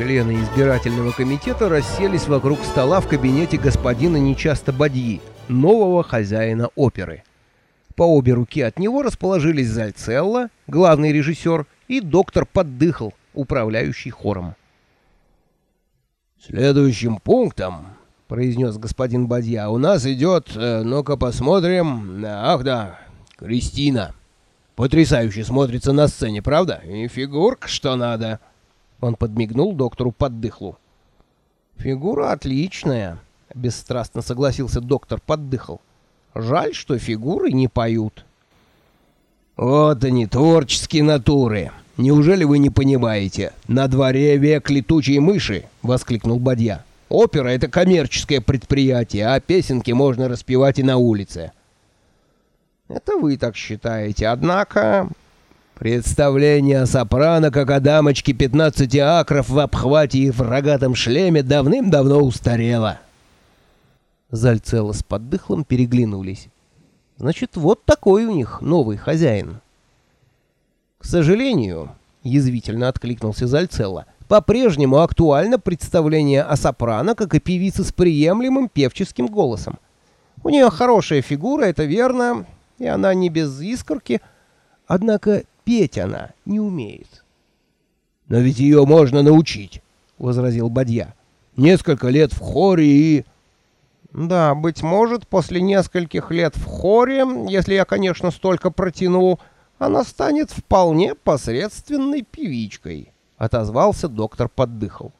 Члены избирательного комитета расселись вокруг стола в кабинете господина Нечасто Бадьи, нового хозяина оперы. По обе руки от него расположились Зальцелло, главный режиссер, и доктор Поддыхал, управляющий хором. «Следующим пунктом, — произнес господин Бадья, — у нас идет, э, ну-ка посмотрим, ах да, Кристина. Потрясающе смотрится на сцене, правда? И фигурка что надо». Он подмигнул доктору Поддыхлу. «Фигура отличная», — бесстрастно согласился доктор Поддыхл. «Жаль, что фигуры не поют». «Вот они, творческие натуры! Неужели вы не понимаете? На дворе век летучей мыши!» — воскликнул Бадья. «Опера — это коммерческое предприятие, а песенки можно распевать и на улице». «Это вы так считаете, однако...» Представление о сопрано, как о дамочке 15 акров в обхвате и в рогатом шлеме, давным-давно устарело. Зальцело с поддыхлом переглянулись. Значит, вот такой у них новый хозяин. К сожалению, язвительно откликнулся Зальцело, по-прежнему актуально представление о сопрано, как и певице с приемлемым певческим голосом. У нее хорошая фигура, это верно, и она не без искорки, однако петь она не умеет. «Но ведь ее можно научить», — возразил Бадья. «Несколько лет в хоре и...» «Да, быть может, после нескольких лет в хоре, если я, конечно, столько протяну, она станет вполне посредственной певичкой», — отозвался доктор Поддыхал.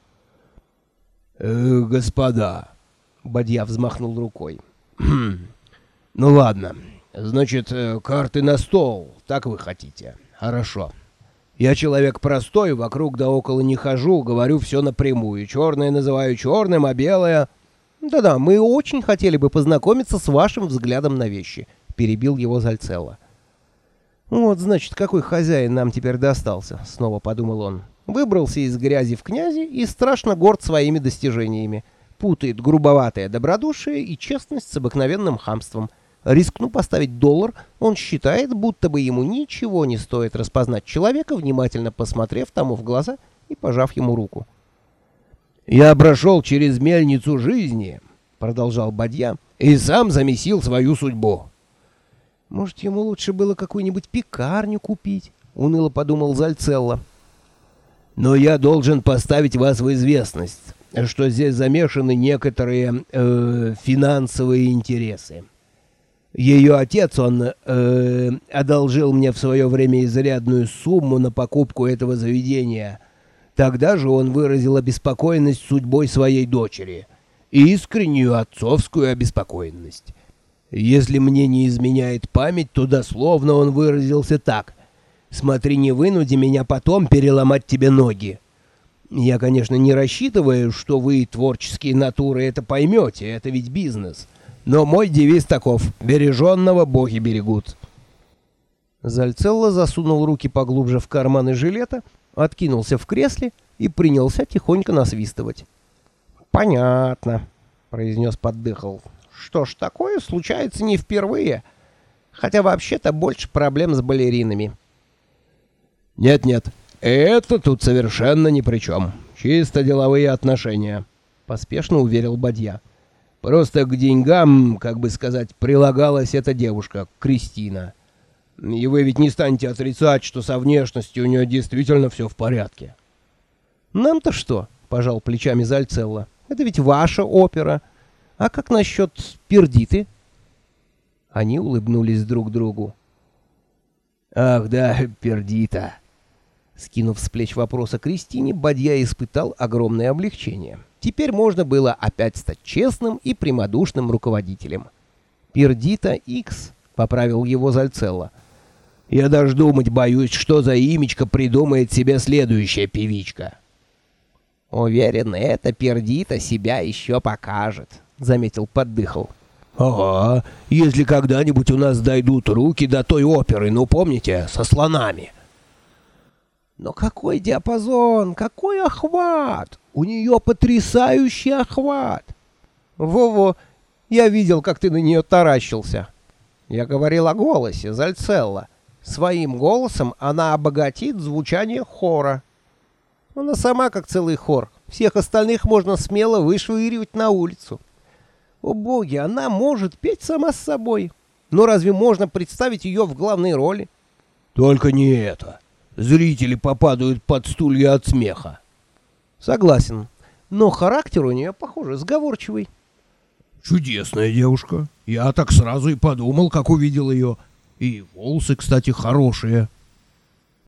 «Э, «Господа», — Бадья взмахнул рукой, «ну ладно, значит, э, карты на стол, так вы хотите». Хорошо. Я человек простой, вокруг да около не хожу, говорю все напрямую. Черное называю черным, а белое... Да-да, мы очень хотели бы познакомиться с вашим взглядом на вещи, перебил его Зальцелло. Вот, значит, какой хозяин нам теперь достался, снова подумал он. Выбрался из грязи в князи и страшно горд своими достижениями. Путает грубоватое добродушие и честность с обыкновенным хамством — Рискну поставить доллар, он считает, будто бы ему ничего не стоит распознать человека, внимательно посмотрев тому в глаза и пожав ему руку. «Я прошел через мельницу жизни», — продолжал Бадья, — «и сам замесил свою судьбу». «Может, ему лучше было какую-нибудь пекарню купить?» — уныло подумал Зальцелло. «Но я должен поставить вас в известность, что здесь замешаны некоторые э, финансовые интересы». Ее отец, он э, одолжил мне в свое время изрядную сумму на покупку этого заведения. Тогда же он выразил обеспокоенность судьбой своей дочери. Искреннюю отцовскую обеспокоенность. Если мне не изменяет память, то дословно он выразился так. «Смотри, не вынуди меня потом переломать тебе ноги». Я, конечно, не рассчитываю, что вы, творческие натуры, это поймете, это ведь бизнес. Но мой девиз таков — береженного боги берегут. Зальцелло засунул руки поглубже в карманы жилета, откинулся в кресле и принялся тихонько насвистывать. «Понятно», — произнес поддыхал. «Что ж, такое случается не впервые, хотя вообще-то больше проблем с балеринами». «Нет-нет, это тут совершенно ни при чем. Чисто деловые отношения», — поспешно уверил Бадья. Просто к деньгам, как бы сказать, прилагалась эта девушка, Кристина. И вы ведь не станете отрицать, что со внешностью у нее действительно все в порядке. Нам-то что? Пожал плечами Зальцелло. Это ведь ваша опера. А как насчет пердиты? Они улыбнулись друг другу. Ах да, пердита. Скинув с плеч вопроса Кристине, Бадья испытал огромное облегчение. Теперь можно было опять стать честным и прямодушным руководителем. «Пердита Икс», — поправил его Зальцелло. «Я даже думать боюсь, что за имечко придумает себе следующая певичка». «Уверен, эта Пердита себя еще покажет», — заметил Поддыхал. «Ага, если когда-нибудь у нас дойдут руки до той оперы, ну помните, со слонами». Но какой диапазон, какой охват! У нее потрясающий охват! Во-во, я видел, как ты на нее таращился. Я говорил о голосе Зальцелла. Своим голосом она обогатит звучание хора. Она сама как целый хор. Всех остальных можно смело вышвыривать на улицу. О боги, она может петь сама с собой. Но разве можно представить ее в главной роли? Только не это. Зрители попадают под стулья от смеха. Согласен. Но характер у нее, похоже, сговорчивый. Чудесная девушка. Я так сразу и подумал, как увидел ее. И волосы, кстати, хорошие.